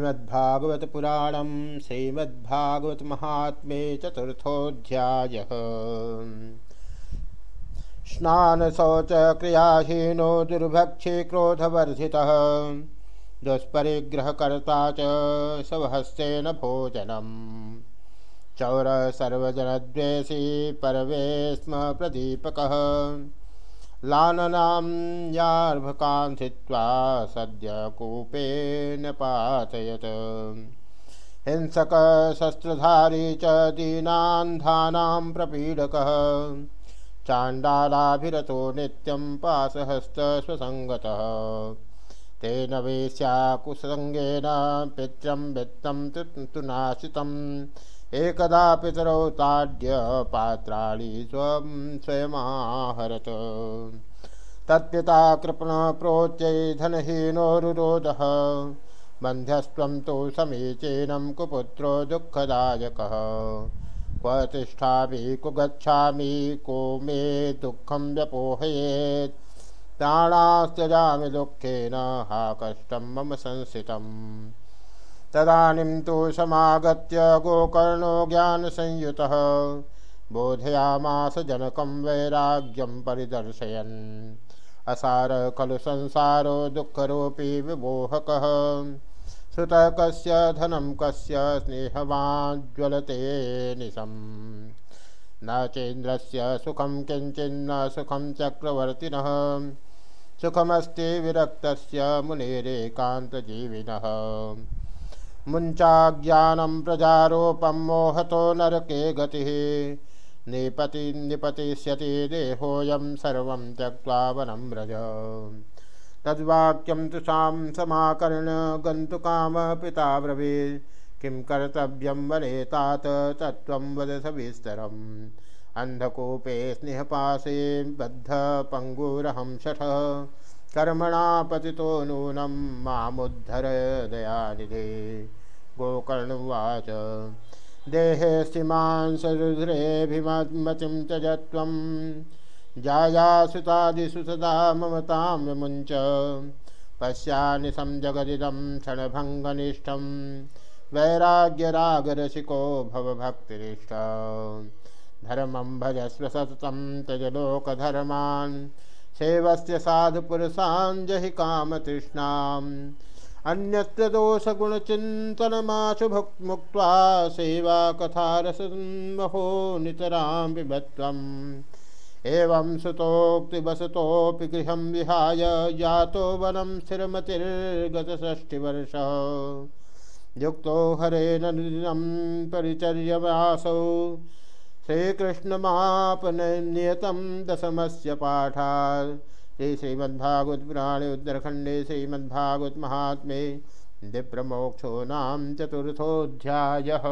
श्रीमद्भागवत पुराणम श्रीमद्भागवत महात्मे चतुर्थोध्याय स्नान शौच क्रियाहीनो दुर्भक्षी क्रोधवर्धितः, दुष्परिग्रहकर्ता च स्वहस्तेन भोजनम। चौर सर्वजनद्वेषी परवे स्म प्रदीपकः। लाननां यार्भकान् स्थित्वा सद्य कूपेन पातयत् हिंसकशस्त्रधारी च दीनान्धानां प्रपीडकः। चाण्डालाभिरतो नित्यं पाशहस्तस्वसङ्गतः तेन वेश्याकुसङ्गेन पित्रं वित्तं तु नाशितम्। एकदा पितरौ ताड्य पात्राणि स्वं स्वयमाहरत। तत्पिता कृपण प्रोच्यै धनहीनोरुरोधः बन्ध्यस्त्वं तु समीचीनं कुपुत्रो दुःखदायकः। क्व तिष्ठामि कु को मे दुःखं व्यपोहयेत्। प्राणास्त्यजामि दुःखेन, हा कष्टं मम संस्थितम् तदानीं तो समागत्य गोकर्णो ज्ञानसंयुतः बोधयामास जनकं वैराग्यं परिदर्शयन्। असार खलु संसारो दुःखरूपी विमोहकः। श्रुतः कस्य धनं कस्य स्नेहवाज्ज्वलते निशम्। न चेन्द्रस्य सुखं किञ्चिन्न सुखं चक्रवर्तिनः। सुखमस्ति विरक्तस्य मुनेरेकान्तजीविनः। मुञ्चाज्ञानं प्रजारोपं मोहतो नरके गतिः। निपति निपतिष्यति देहोऽयं सर्वं त्यक्त्वा वनं व्रज। तद्वाक्यं तु सां समाकर्ण पिता ब्रवीत्। किं कर्तव्यं वने तात तत्त्वं वद सविस्तरम् अन्धकूपे स्नेहपाशे बद्धपङ्गुरहं शठः। कर्मणा पतितो नूनं मामुद्धर दयानिधे। गोकर्णुवाच। देहे सीमांसरुद्रेऽभिमतिं त्यजत्वं। जायासुतादिषु सदा ममतां विमुञ्च। पश्यानि संजगदिदं क्षणभङ्गनिष्ठं। वैराग्यरागरसिको भवभक्तिनिष्ठ। धर्मं भजस्व सततं त्यजलोकधर्मान्। सेवस्य साधुपुरुषान् जहि कामतृष्णाम्। अन्यत्र दोषगुणचिन्तनमाशु मुक्त्वा सेवा कथारसमहो नितरां बिभत्वम्। एवं सुतोक्तिवसतोऽपि गृहं विहाय यातो वनं स्थिरमतिर्गतषष्टिवर्ष। युक्तो हरेण निदिनं परिचर्यवासौ श्रीकृष्णमापनियतं दशमस्य पाठा श्री श्रीमद्भागवत पुराणे उत्तरखंडे श्रीमद्भागवत महात्मे दिप्रमोक्षो नाम चतुर्थोऽध्यायः।